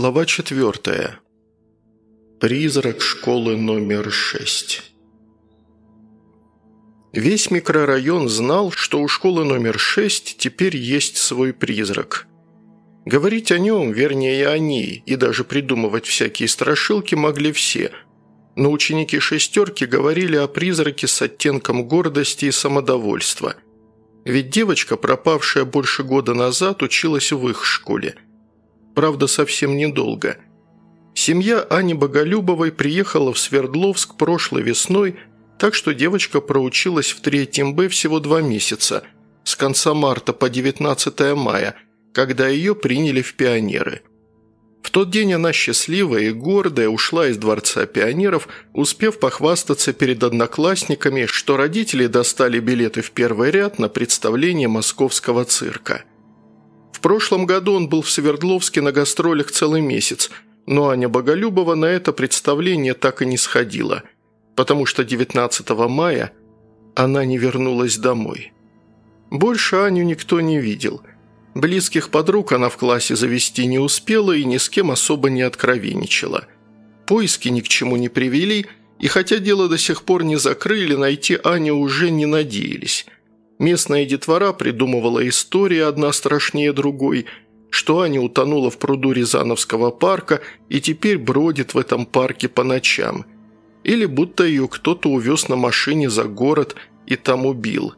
Глава четвертая. Призрак школы номер шесть. Весь микрорайон знал, что у школы номер шесть теперь есть свой призрак. Говорить о нем, вернее о ней, и даже придумывать всякие страшилки могли все, но ученики «шестерки» говорили о призраке с оттенком гордости и самодовольства. Ведь девочка, пропавшая больше года назад, училась в их школе – правда, совсем недолго. Семья Ани Боголюбовой приехала в Свердловск прошлой весной, так что девочка проучилась в третьем Б всего два месяца, с конца марта по 19 мая, когда ее приняли в пионеры. В тот день она счастливая и гордая ушла из Дворца пионеров, успев похвастаться перед одноклассниками, что родители достали билеты в первый ряд на представление московского цирка – в прошлом году он был в Свердловске на гастролях целый месяц, но Аня Боголюбова на это представление так и не сходила, потому что 19 мая она не вернулась домой. Больше Аню никто не видел. Близких подруг она в классе завести не успела и ни с кем особо не откровенничала. Поиски ни к чему не привели, и хотя дело до сих пор не закрыли, найти Аню уже не надеялись – Местная детвора придумывала истории одна страшнее другой, что Аня утонула в пруду Рязановского парка и теперь бродит в этом парке по ночам. Или будто ее кто-то увез на машине за город и там убил.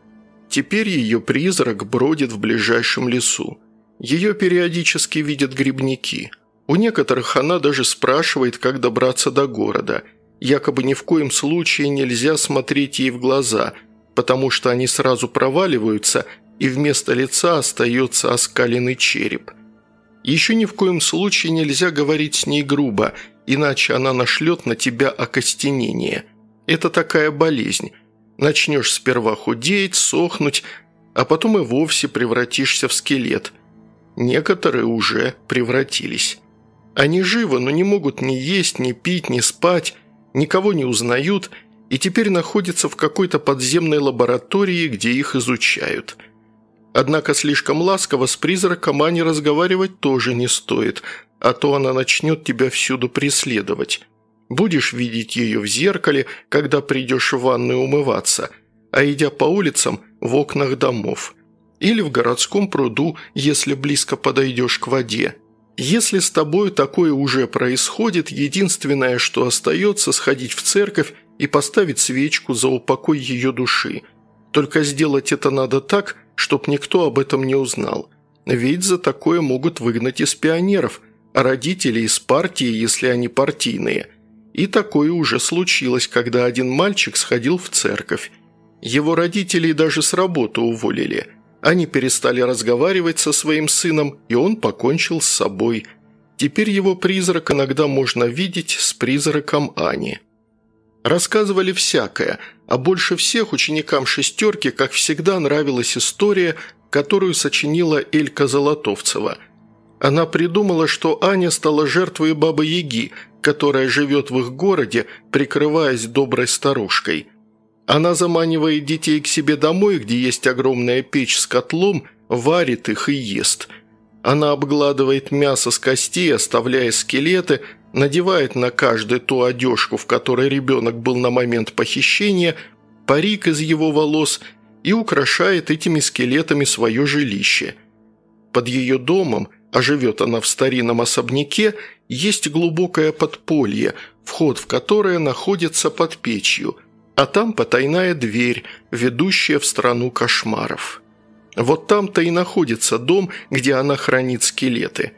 Теперь ее призрак бродит в ближайшем лесу. Ее периодически видят грибники. У некоторых она даже спрашивает, как добраться до города. Якобы ни в коем случае нельзя смотреть ей в глаза – потому что они сразу проваливаются, и вместо лица остается оскаленный череп. Еще ни в коем случае нельзя говорить с ней грубо, иначе она нашлет на тебя окостенение. Это такая болезнь. Начнешь сперва худеть, сохнуть, а потом и вовсе превратишься в скелет. Некоторые уже превратились. Они живы, но не могут ни есть, ни пить, ни спать, никого не узнают – и теперь находится в какой-то подземной лаборатории, где их изучают. Однако слишком ласково с призраком Ане разговаривать тоже не стоит, а то она начнет тебя всюду преследовать. Будешь видеть ее в зеркале, когда придешь в ванную умываться, а идя по улицам в окнах домов. Или в городском пруду, если близко подойдешь к воде. Если с тобой такое уже происходит, единственное, что остается, сходить в церковь и поставить свечку за упокой ее души. Только сделать это надо так, чтоб никто об этом не узнал. Ведь за такое могут выгнать из пионеров, а родители из партии, если они партийные. И такое уже случилось, когда один мальчик сходил в церковь. Его родители даже с работы уволили. Они перестали разговаривать со своим сыном, и он покончил с собой. Теперь его призрак иногда можно видеть с призраком Ани. Рассказывали всякое, а больше всех ученикам «шестерки», как всегда, нравилась история, которую сочинила Элька Золотовцева. Она придумала, что Аня стала жертвой Бабы-Яги, которая живет в их городе, прикрываясь доброй старушкой. Она заманивает детей к себе домой, где есть огромная печь с котлом, варит их и ест. Она обгладывает мясо с костей, оставляя скелеты – надевает на каждый ту одежку, в которой ребенок был на момент похищения, парик из его волос и украшает этими скелетами свое жилище. Под ее домом, а живет она в старинном особняке, есть глубокое подполье, вход в которое находится под печью, а там потайная дверь, ведущая в страну кошмаров. Вот там-то и находится дом, где она хранит скелеты.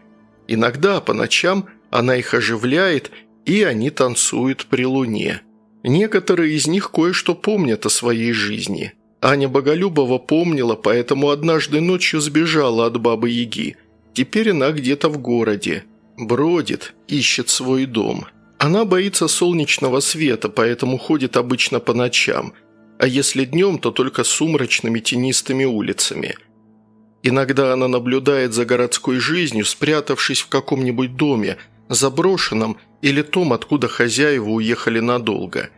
Иногда по ночам – она их оживляет, и они танцуют при луне. Некоторые из них кое-что помнят о своей жизни. Аня Боголюбова помнила, поэтому однажды ночью сбежала от Бабы-Яги. Теперь она где-то в городе. Бродит, ищет свой дом. Она боится солнечного света, поэтому ходит обычно по ночам. А если днем, то только сумрачными тенистыми улицами – Иногда она наблюдает за городской жизнью, спрятавшись в каком-нибудь доме, заброшенном или том, откуда хозяева уехали надолго.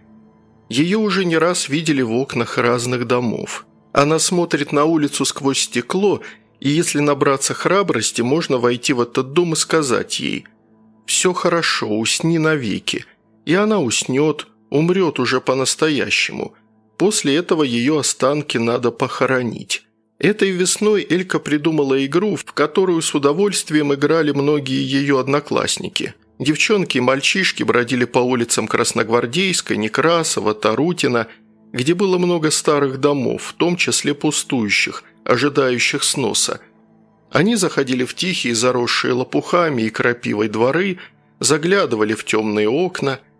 Ее уже не раз видели в окнах разных домов. Она смотрит на улицу сквозь стекло, и если набраться храбрости, можно войти в этот дом и сказать ей Все хорошо, усни навеки. И она уснет, умрет уже по-настоящему. После этого ее останки надо похоронить. Этой весной Элька придумала игру, в которую с удовольствием играли многие ее одноклассники. Девчонки и мальчишки бродили по улицам Красногвардейской, Некрасова, Тарутина, где было много старых домов, в том числе пустующих, ожидающих сноса. Они заходили в тихие, заросшие лопухами и крапивой дворы, заглядывали в темные окна –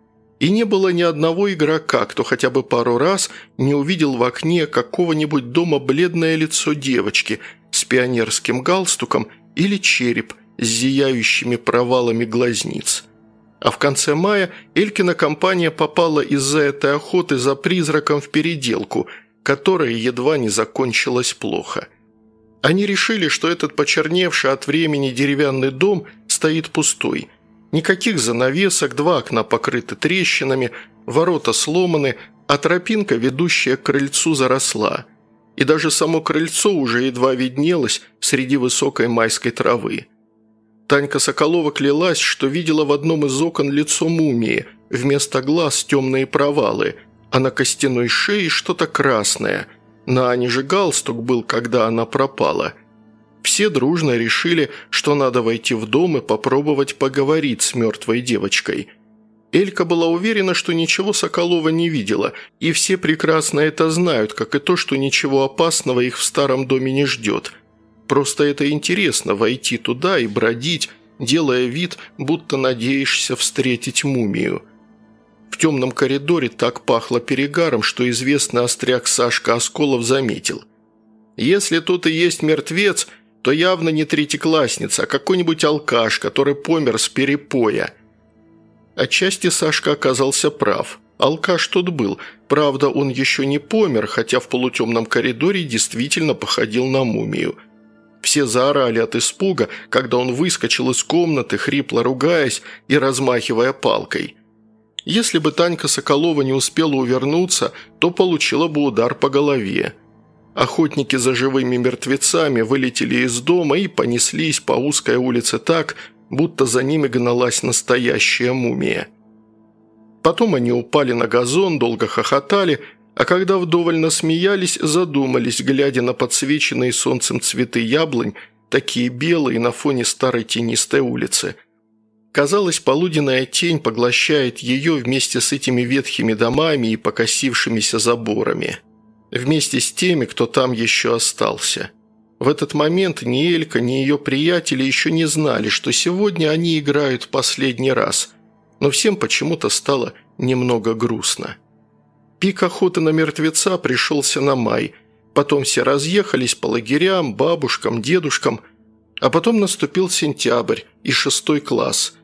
и не было ни одного игрока, кто хотя бы пару раз не увидел в окне какого-нибудь дома бледное лицо девочки с пионерским галстуком или череп с зияющими провалами глазниц. А в конце мая Элькина компания попала из-за этой охоты за призраком в переделку, которая едва не закончилась плохо. Они решили, что этот почерневший от времени деревянный дом стоит пустой – Никаких занавесок, два окна покрыты трещинами, ворота сломаны, а тропинка, ведущая к крыльцу, заросла. И даже само крыльцо уже едва виднелось среди высокой майской травы. Танька Соколова клялась, что видела в одном из окон лицо мумии, вместо глаз темные провалы, а на костяной шее что-то красное. На Ане же галстук был, когда она пропала – все дружно решили, что надо войти в дом и попробовать поговорить с мертвой девочкой. Элька была уверена, что ничего Соколова не видела, и все прекрасно это знают, как и то, что ничего опасного их в старом доме не ждет. Просто это интересно – войти туда и бродить, делая вид, будто надеешься встретить мумию. В темном коридоре так пахло перегаром, что известный остряк Сашка Осколов заметил. «Если тут и есть мертвец, то явно не третьеклассница, а какой-нибудь алкаш, который помер с перепоя. Отчасти Сашка оказался прав. Алкаш тут был, правда, он еще не помер, хотя в полутемном коридоре действительно походил на мумию. Все заорали от испуга, когда он выскочил из комнаты, хрипло ругаясь и размахивая палкой. Если бы Танька Соколова не успела увернуться, то получила бы удар по голове. Охотники за живыми мертвецами вылетели из дома и понеслись по узкой улице так, будто за ними гналась настоящая мумия. Потом они упали на газон, долго хохотали, а когда вдоволь насмеялись, задумались, глядя на подсвеченные солнцем цветы яблонь, такие белые на фоне старой тенистой улицы. Казалось, полуденная тень поглощает ее вместе с этими ветхими домами и покосившимися заборами вместе с теми, кто там еще остался. В этот момент ни Элька, ни ее приятели еще не знали, что сегодня они играют последний раз, но всем почему-то стало немного грустно. Пик охоты на мертвеца пришелся на май, потом все разъехались по лагерям, бабушкам, дедушкам, а потом наступил сентябрь и шестой класс.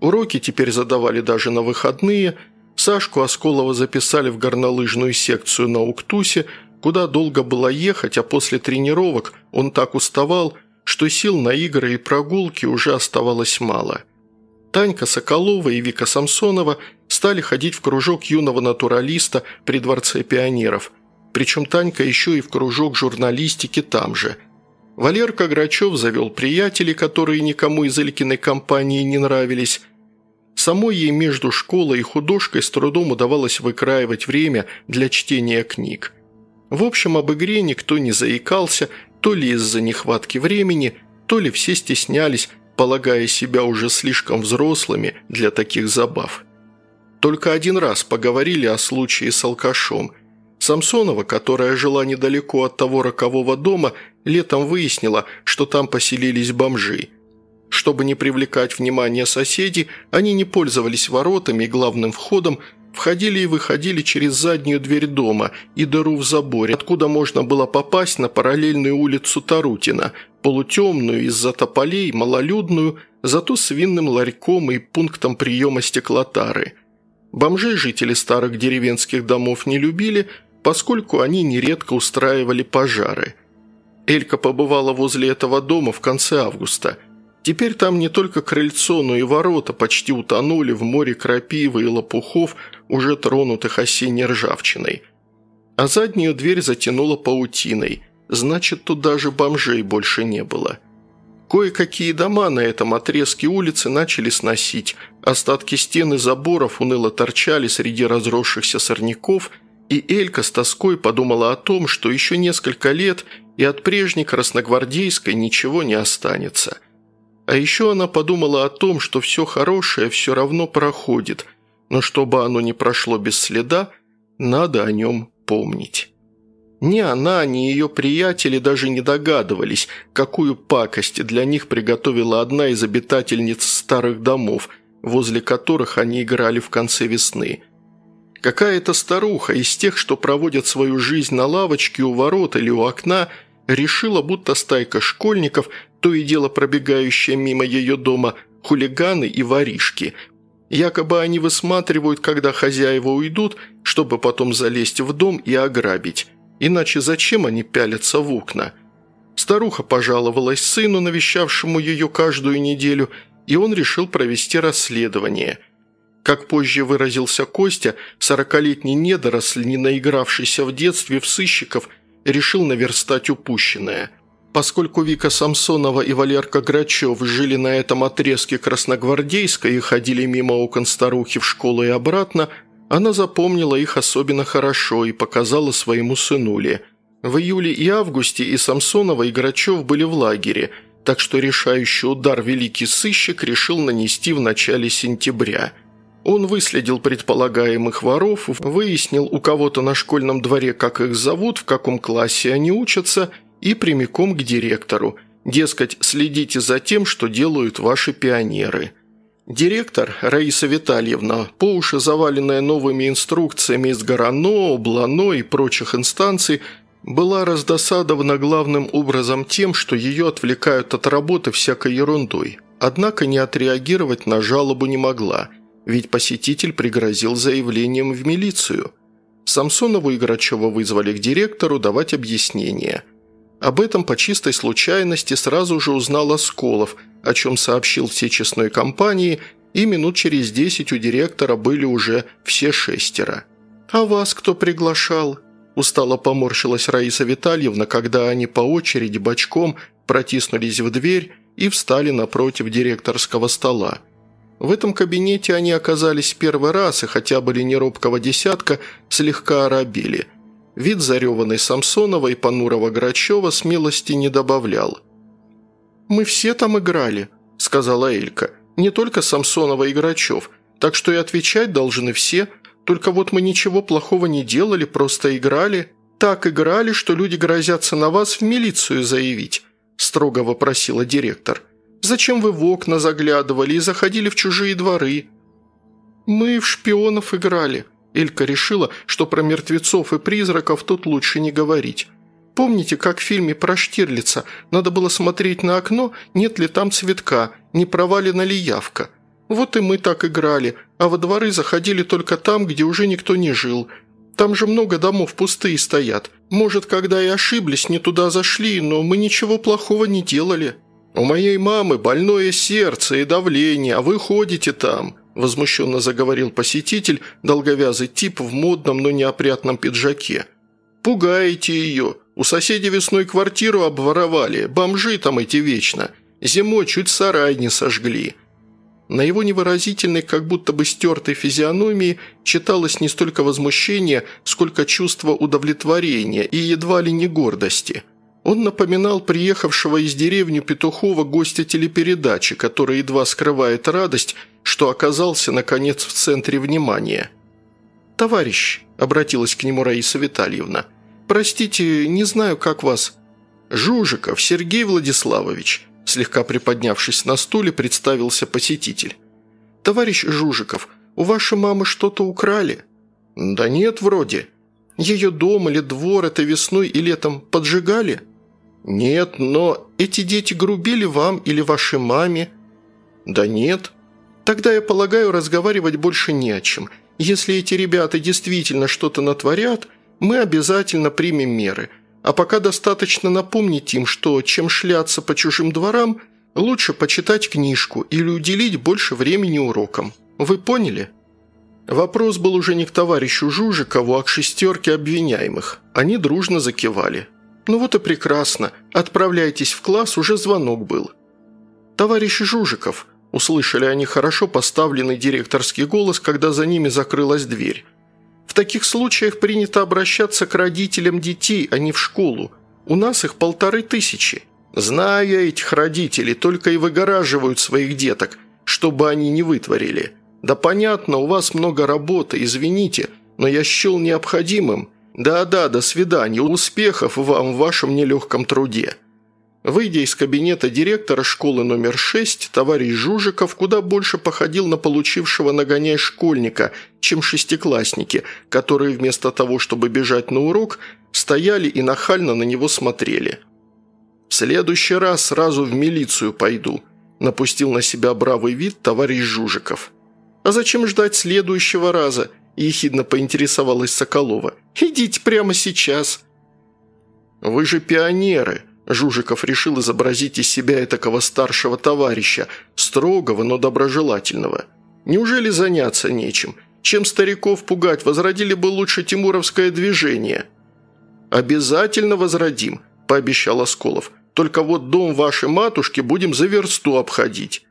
Уроки теперь задавали даже на выходные – Сашку Осколова записали в горнолыжную секцию на Уктусе, куда долго было ехать, а после тренировок он так уставал, что сил на игры и прогулки уже оставалось мало. Танька Соколова и Вика Самсонова стали ходить в кружок юного натуралиста при Дворце пионеров. Причем Танька еще и в кружок журналистики там же. Валерка Грачев завел приятелей, которые никому из Элькиной компании не нравились, Самой ей между школой и художкой с трудом удавалось выкраивать время для чтения книг. В общем, об игре никто не заикался, то ли из-за нехватки времени, то ли все стеснялись, полагая себя уже слишком взрослыми для таких забав. Только один раз поговорили о случае с алкашом. Самсонова, которая жила недалеко от того рокового дома, летом выяснила, что там поселились бомжи – чтобы не привлекать внимание соседей, они не пользовались воротами и главным входом, входили и выходили через заднюю дверь дома и дыру в заборе, откуда можно было попасть на параллельную улицу Тарутина, полутемную из-за тополей, малолюдную, зато с винным ларьком и пунктом приема стеклотары. Бомжей жители старых деревенских домов не любили, поскольку они нередко устраивали пожары. Элька побывала возле этого дома в конце августа – Теперь там не только крыльцо, но и ворота почти утонули в море крапивы и лопухов, уже тронутых осенней ржавчиной. А заднюю дверь затянуло паутиной, значит, тут даже бомжей больше не было. Кое-какие дома на этом отрезке улицы начали сносить, остатки стен и заборов уныло торчали среди разросшихся сорняков, и Элька с тоской подумала о том, что еще несколько лет и от прежней красногвардейской ничего не останется. А еще она подумала о том, что все хорошее все равно проходит, но чтобы оно не прошло без следа, надо о нем помнить. Ни она, ни ее приятели даже не догадывались, какую пакость для них приготовила одна из обитательниц старых домов, возле которых они играли в конце весны. Какая-то старуха из тех, что проводят свою жизнь на лавочке у ворот или у окна, решила, будто стайка школьников, то и дело пробегающая мимо ее дома, хулиганы и воришки. Якобы они высматривают, когда хозяева уйдут, чтобы потом залезть в дом и ограбить. Иначе зачем они пялятся в окна? Старуха пожаловалась сыну, навещавшему ее каждую неделю, и он решил провести расследование. Как позже выразился Костя, сорокалетний недоросль, не наигравшийся в детстве в сыщиков, решил наверстать упущенное. Поскольку Вика Самсонова и Валерка Грачев жили на этом отрезке Красногвардейской и ходили мимо окон старухи в школу и обратно – она запомнила их особенно хорошо и показала своему сынуле. В июле и августе и Самсонова, и Грачев были в лагере, так что решающий удар великий сыщик решил нанести в начале сентября. Он выследил предполагаемых воров, выяснил у кого-то на школьном дворе, как их зовут, в каком классе они учатся, и прямиком к директору. Дескать, следите за тем, что делают ваши пионеры – Директор Раиса Витальевна, по уши заваленная новыми инструкциями из Горано, Блано и прочих инстанций, была раздосадована главным образом тем, что ее отвлекают от работы всякой ерундой. Однако не отреагировать на жалобу не могла, ведь посетитель пригрозил заявлением в милицию. Самсонову и Грачева вызвали к директору давать объяснение. Об этом по чистой случайности сразу же узнал Осколов – о чем сообщил всей честной компании, и минут через десять у директора были уже все шестеро. «А вас кто приглашал?» Устало поморщилась Раиса Витальевна, когда они по очереди бочком протиснулись в дверь и встали напротив директорского стола. В этом кабинете они оказались первый раз и хотя были не робкого десятка, слегка оробили. Вид зареванной Самсонова и понурого Грачева смелости не добавлял – «Мы все там играли», – сказала Элька. «Не только Самсонова и Грачев, так что и отвечать должны все. Только вот мы ничего плохого не делали, просто играли. Так играли, что люди грозятся на вас в милицию заявить», – строго вопросила директор. «Зачем вы в окна заглядывали и заходили в чужие дворы?» «Мы в шпионов играли», – Элька решила, что про мертвецов и призраков тут лучше не говорить. Помните, как в фильме про Штирлица надо было смотреть на окно, нет ли там цветка, не провалена ли явка? Вот и мы так играли, а во дворы заходили только там, где уже никто не жил. Там же много домов пустые стоят. Может, когда и ошиблись, не туда зашли, но мы ничего плохого не делали. У моей мамы больное сердце и давление, а вы ходите там», – возмущенно заговорил посетитель, долговязый тип в модном, но неопрятном пиджаке. «Пугаете ее. У соседей весной квартиру обворовали, бомжи там эти вечно. Зимой чуть сарай не сожгли». На его невыразительной, как будто бы стертой физиономии читалось не столько возмущение, сколько чувство удовлетворения и едва ли не гордости. Он напоминал приехавшего из деревни Петухова гостя телепередачи, который едва скрывает радость, что оказался, наконец, в центре внимания. «Товарищ», – обратилась к нему Раиса Витальевна – «Простите, не знаю, как вас». «Жужиков Сергей Владиславович», слегка приподнявшись на стуле, представился посетитель. «Товарищ Жужиков, у вашей мамы что-то украли?» «Да нет, вроде. Ее дом или двор это весной и летом поджигали?» «Нет, но эти дети грубили вам или вашей маме?» «Да нет». «Тогда, я полагаю, разговаривать больше не о чем. Если эти ребята действительно что-то натворят, мы обязательно примем меры. А пока достаточно напомнить им, что чем шляться по чужим дворам, лучше почитать книжку или уделить больше времени урокам. Вы поняли?» Вопрос был уже не к товарищу Жужикову, а к шестерке обвиняемых. Они дружно закивали. «Ну вот и прекрасно. Отправляйтесь в класс, уже звонок был». «Товарищ Жужиков», – услышали они хорошо поставленный директорский голос, когда за ними закрылась дверь. «В таких случаях принято обращаться к родителям детей, а не в школу. У нас их полторы тысячи. Знаю я этих родителей, только и выгораживают своих деток, чтобы они не вытворили. Да понятно, у вас много работы, извините, но я счел необходимым. Да-да, до свидания, успехов вам в вашем нелегком труде». Выйдя из кабинета директора школы номер 6, товарищ Жужиков куда больше походил на получившего нагоняй школьника, чем шестиклассники, которые вместо того, чтобы бежать на урок, стояли и нахально на него смотрели. «В следующий раз сразу в милицию пойду», – напустил на себя бравый вид товарищ Жужиков. «А зачем ждать следующего раза?» – ехидно поинтересовалась Соколова. «Идите прямо сейчас». «Вы же пионеры», Жужиков решил изобразить из себя этакого старшего товарища, строгого, но доброжелательного. Неужели заняться нечем? Чем стариков пугать, возродили бы лучше тимуровское движение. «Обязательно возродим», – пообещал Осколов. «Только вот дом вашей матушки будем за версту обходить».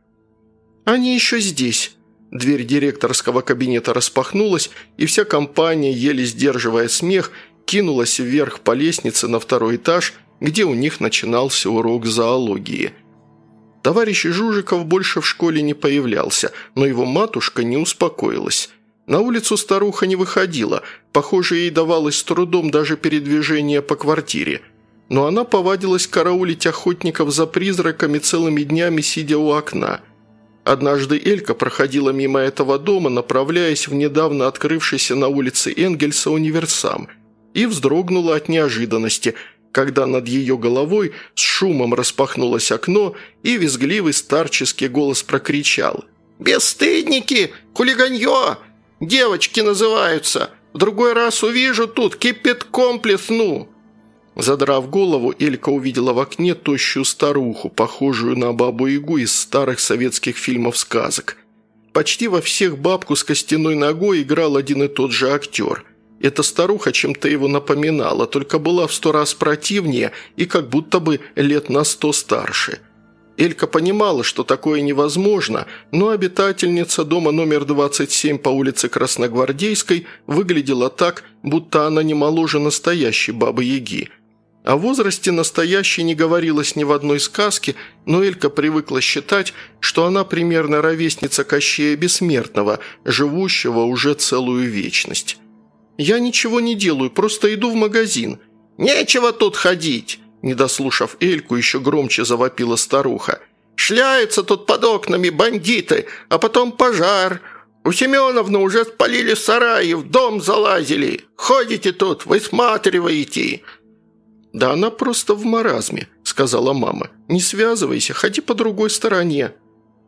«Они еще здесь». Дверь директорского кабинета распахнулась, и вся компания, еле сдерживая смех, кинулась вверх по лестнице на второй этаж – где у них начинался урок зоологии. Товарищ Жужиков больше в школе не появлялся, но его матушка не успокоилась. На улицу старуха не выходила, похоже, ей давалось с трудом даже передвижение по квартире. Но она повадилась караулить охотников за призраками целыми днями, сидя у окна. Однажды Элька проходила мимо этого дома, направляясь в недавно открывшийся на улице Энгельса универсам, и вздрогнула от неожиданности – когда над ее головой с шумом распахнулось окно, и визгливый старческий голос прокричал. «Бесстыдники! Хулиганье! Девочки называются! В другой раз увижу тут, кипятком плесну!» Задрав голову, Элька увидела в окне тощую старуху, похожую на бабу-ягу из старых советских фильмов-сказок. Почти во всех бабку с костяной ногой играл один и тот же актер – эта старуха чем-то его напоминала, только была в сто раз противнее и как будто бы лет на сто старше. Элька понимала, что такое невозможно, но обитательница дома номер 27 по улице Красногвардейской выглядела так, будто она не моложе настоящей бабы-яги. О возрасте настоящей не говорилось ни в одной сказке, но Элька привыкла считать, что она примерно ровесница Кощея Бессмертного, живущего уже целую вечность. «Я ничего не делаю, просто иду в магазин». «Нечего тут ходить!» Не дослушав Эльку, еще громче завопила старуха. «Шляются тут под окнами бандиты, а потом пожар. У Семеновны уже спалили сараи, в дом залазили. Ходите тут, высматриваете». «Да она просто в маразме», — сказала мама. «Не связывайся, ходи по другой стороне».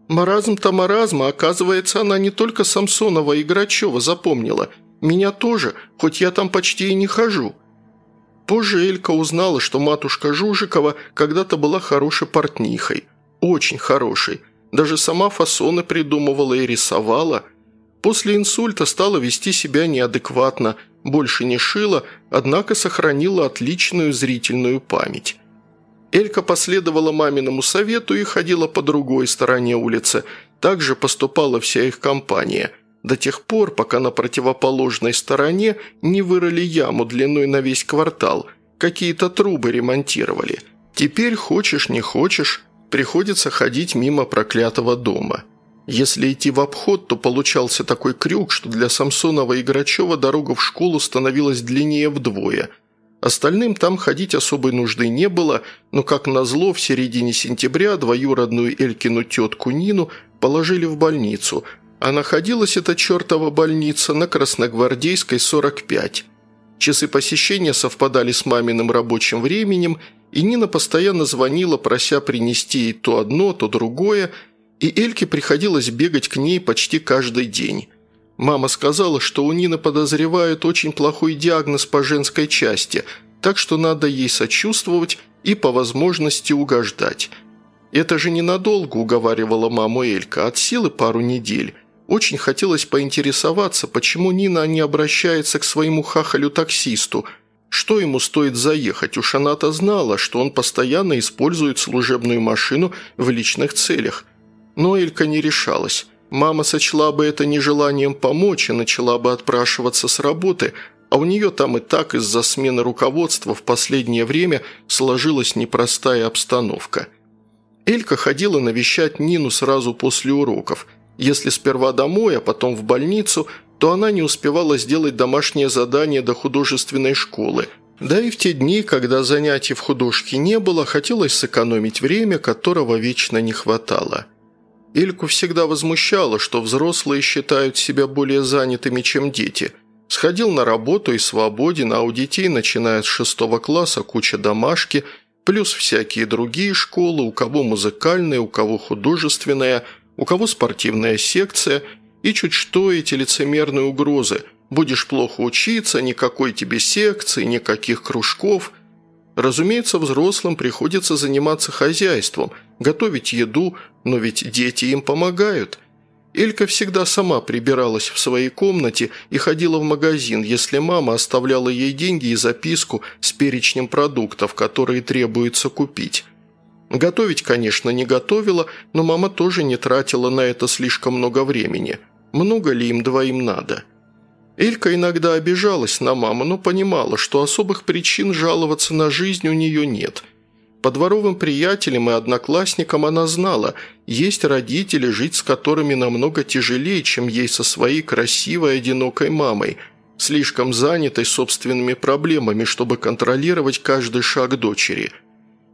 Маразм-то маразма, оказывается, она не только Самсонова и Грачева запомнила — меня тоже, хоть я там почти и не хожу». Позже Элька узнала, что матушка Жужикова когда-то была хорошей портнихой. Очень хорошей. Даже сама фасоны придумывала и рисовала. После инсульта стала вести себя неадекватно, больше не шила, однако сохранила отличную зрительную память. Элька последовала маминому совету и ходила по другой стороне улицы. Так же поступала вся их компания – до тех пор, пока на противоположной стороне не вырыли яму длиной на весь квартал, какие-то трубы ремонтировали. Теперь, хочешь не хочешь, приходится ходить мимо проклятого дома. Если идти в обход, то получался такой крюк, что для Самсонова и Грачева дорога в школу становилась длиннее вдвое. Остальным там ходить особой нужды не было, но, как назло, в середине сентября двоюродную Элькину тетку Нину положили в больницу – а находилась эта чертова больница на Красногвардейской, 45. Часы посещения совпадали с маминым рабочим временем, и Нина постоянно звонила, прося принести ей то одно, то другое, и Эльке приходилось бегать к ней почти каждый день. Мама сказала, что у Нины подозревают очень плохой диагноз по женской части, так что надо ей сочувствовать и по возможности угождать. «Это же ненадолго», – уговаривала маму Элька, – «от силы пару недель». Очень хотелось поинтересоваться, почему Нина не обращается к своему хахалю-таксисту. Что ему стоит заехать? Уж она-то знала, что он постоянно использует служебную машину в личных целях. Но Элька не решалась. Мама сочла бы это нежеланием помочь и начала бы отпрашиваться с работы, а у нее там и так из-за смены руководства в последнее время сложилась непростая обстановка. Элька ходила навещать Нину сразу после уроков. Если сперва домой, а потом в больницу, то она не успевала сделать домашнее задание до художественной школы. Да и в те дни, когда занятий в художке не было, хотелось сэкономить время, которого вечно не хватало. Ильку всегда возмущало, что взрослые считают себя более занятыми, чем дети. Сходил на работу и свободен, а у детей, начиная с шестого класса, куча домашки, плюс всякие другие школы, у кого музыкальная, у кого художественная, у кого спортивная секция, и чуть что эти лицемерные угрозы. Будешь плохо учиться, никакой тебе секции, никаких кружков – Разумеется, взрослым приходится заниматься хозяйством, готовить еду, но ведь дети им помогают. Элька всегда сама прибиралась в своей комнате и ходила в магазин, если мама оставляла ей деньги и записку с перечнем продуктов, которые требуется купить. Готовить, конечно, не готовила, но мама тоже не тратила на это слишком много времени. Много ли им двоим надо?» Элька иногда обижалась на маму, но понимала, что особых причин жаловаться на жизнь у нее нет. По дворовым приятелям и одноклассникам она знала, есть родители, жить с которыми намного тяжелее, чем ей со своей красивой одинокой мамой, слишком занятой собственными проблемами, чтобы контролировать каждый шаг дочери.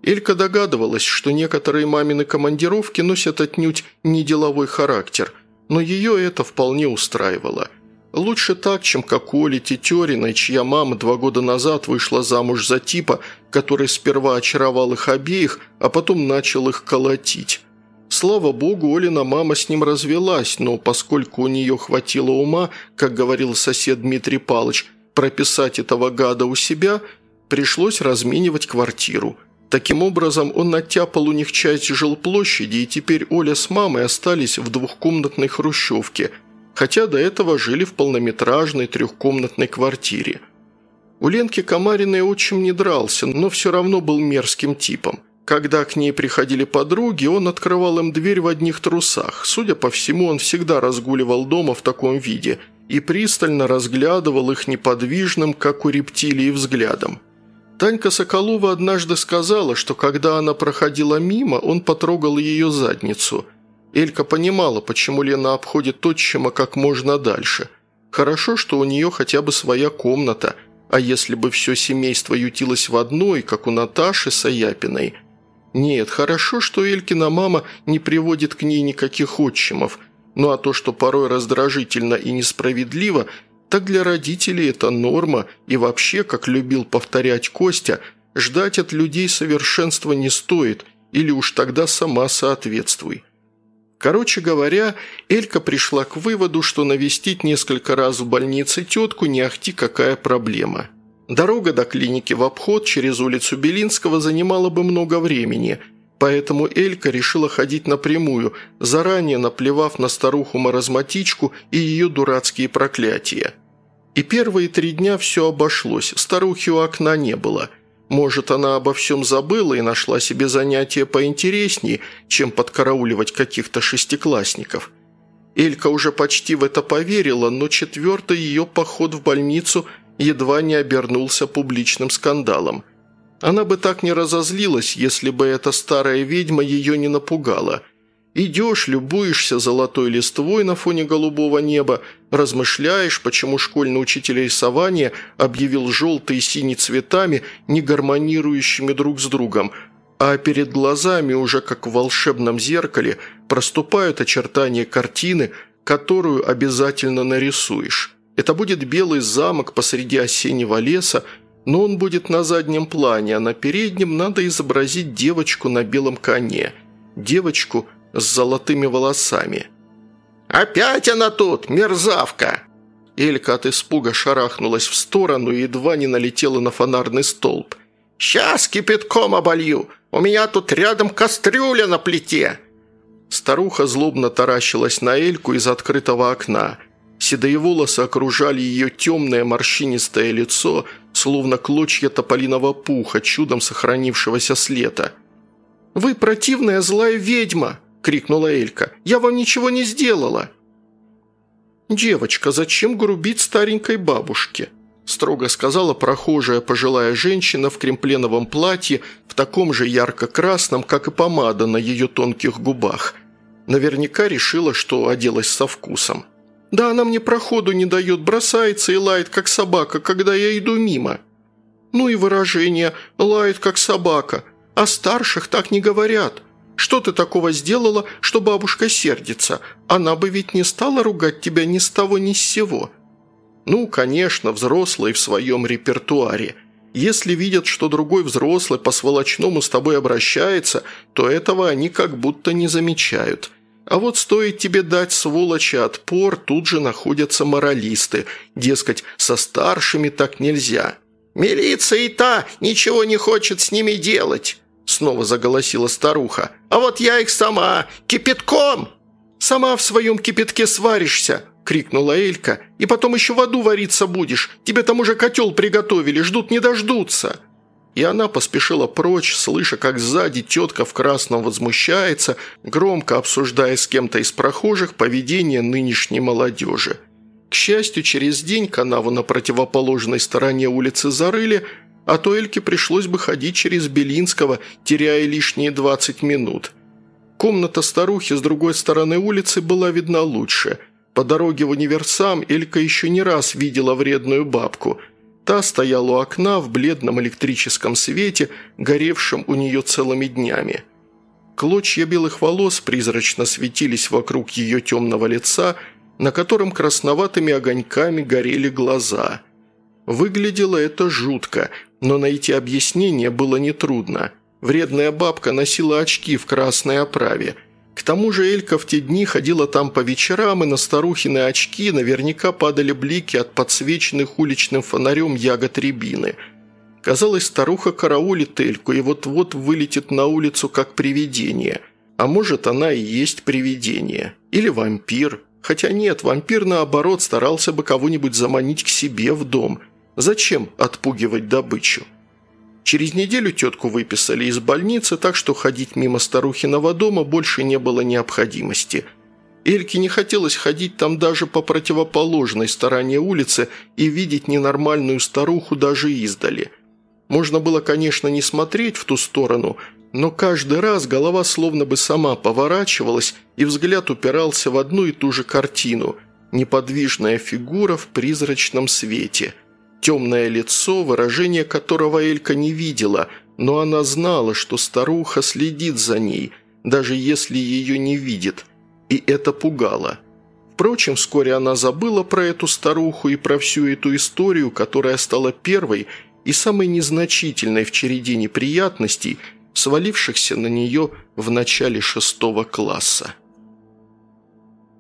Элька догадывалась, что некоторые мамины командировки носят отнюдь не деловой характер, но ее это вполне устраивало – Лучше так, чем как у Оли Тетериной, чья мама два года назад вышла замуж за типа, который сперва очаровал их обеих, а потом начал их колотить. Слава богу, Олина мама с ним развелась, но поскольку у нее хватило ума, как говорил сосед Дмитрий Палыч, прописать этого гада у себя, пришлось разменивать квартиру. Таким образом, он оттяпал у них часть жилплощади, и теперь Оля с мамой остались в двухкомнатной хрущевке – хотя до этого жили в полнометражной трехкомнатной квартире. У Ленки Комариной отчим не дрался, но все равно был мерзким типом. Когда к ней приходили подруги, он открывал им дверь в одних трусах. Судя по всему, он всегда разгуливал дома в таком виде и пристально разглядывал их неподвижным, как у рептилии, взглядом. Танька Соколова однажды сказала, что когда она проходила мимо, он потрогал ее задницу – Элька понимала, почему Лена обходит отчима как можно дальше. Хорошо, что у нее хотя бы своя комната, а если бы все семейство ютилось в одной, как у Наташи с Аяпиной? Нет, хорошо, что Элькина мама не приводит к ней никаких отчимов, ну а то, что порой раздражительно и несправедливо, так для родителей это норма, и вообще, как любил повторять Костя, ждать от людей совершенства не стоит, или уж тогда сама соответствуй. Короче говоря, Элька пришла к выводу, что навестить несколько раз в больнице тетку не ахти какая проблема. Дорога до клиники в обход через улицу Белинского занимала бы много времени, поэтому Элька решила ходить напрямую, заранее наплевав на старуху-маразматичку и ее дурацкие проклятия. И первые три дня все обошлось, старухи у окна не было – может, она обо всем забыла и нашла себе занятие поинтереснее, чем подкарауливать каких-то шестиклассников. Элька уже почти в это поверила, но четвертый ее поход в больницу едва не обернулся публичным скандалом. Она бы так не разозлилась, если бы эта старая ведьма ее не напугала – Идешь, любуешься золотой листвой на фоне голубого неба, размышляешь, почему школьный учитель рисования объявил желтые и синие цветами, не гармонирующими друг с другом, а перед глазами уже как в волшебном зеркале проступают очертания картины, которую обязательно нарисуешь. Это будет белый замок посреди осеннего леса, но он будет на заднем плане, а на переднем надо изобразить девочку на белом коне. Девочку – с золотыми волосами. «Опять она тут, мерзавка!» Элька от испуга шарахнулась в сторону и едва не налетела на фонарный столб. «Сейчас кипятком оболью! У меня тут рядом кастрюля на плите!» Старуха злобно таращилась на Эльку из открытого окна. Седые волосы окружали ее темное морщинистое лицо, словно клочья тополиного пуха, чудом сохранившегося с лета. «Вы противная злая ведьма!» – крикнула Элька. «Я вам ничего не сделала!» «Девочка, зачем грубить старенькой бабушке?» – строго сказала прохожая пожилая женщина в кремпленовом платье, в таком же ярко-красном, как и помада на ее тонких губах. Наверняка решила, что оделась со вкусом. «Да она мне проходу не дает, бросается и лает, как собака, когда я иду мимо». «Ну и выражение «лает, как собака», о старших так не говорят. Что ты такого сделала, что бабушка сердится? Она бы ведь не стала ругать тебя ни с того ни с сего». Ну, конечно, взрослые в своем репертуаре. Если видят, что другой взрослый по-сволочному с тобой обращается, то этого они как будто не замечают. А вот стоит тебе дать сволочи отпор, тут же находятся моралисты. Дескать, со старшими так нельзя. «Милиция и та ничего не хочет с ними делать», – снова заголосила старуха. «А вот я их сама, кипятком!» «Сама в своем кипятке сваришься», – крикнула Элька. «И потом еще в аду вариться будешь. Тебе там уже котел приготовили, ждут не дождутся». И она поспешила прочь, слыша, как сзади тетка в красном возмущается, громко обсуждая с кем-то из прохожих поведение нынешней молодежи. К счастью, через день канаву на противоположной стороне улицы зарыли, а то Эльке пришлось бы ходить через Белинского, теряя лишние 20 минут. Комната старухи с другой стороны улицы была видна лучше. По дороге в универсам Элька еще не раз видела вредную бабку. Та стояла у окна в бледном электрическом свете, горевшем у нее целыми днями. Клочья белых волос призрачно светились вокруг ее темного лица, на котором красноватыми огоньками горели глаза. Выглядело это жутко, но найти объяснение было нетрудно. Вредная бабка носила очки в красной оправе. К тому же Элька в те дни ходила там по вечерам, и на старухины очки наверняка падали блики от подсвеченных уличным фонарем ягод рябины. Казалось, старуха караулит Эльку и вот-вот вылетит на улицу как привидение. А может, она и есть привидение. Или вампир. Хотя нет, вампир, наоборот, старался бы кого-нибудь заманить к себе в дом – Зачем отпугивать добычу? Через неделю тетку выписали из больницы, так что ходить мимо старухиного дома больше не было необходимости. Эльке не хотелось ходить там даже по противоположной стороне улицы и видеть ненормальную старуху даже издали. Можно было, конечно, не смотреть в ту сторону, но каждый раз голова словно бы сама поворачивалась, и взгляд упирался в одну и ту же картину – неподвижная фигура в призрачном свете – Темное лицо, выражение которого Элька не видела, но она знала, что старуха следит за ней, даже если ее не видит, и это пугало. Впрочем, вскоре она забыла про эту старуху и про всю эту историю, которая стала первой и самой незначительной в череде неприятностей, свалившихся на нее в начале шестого класса.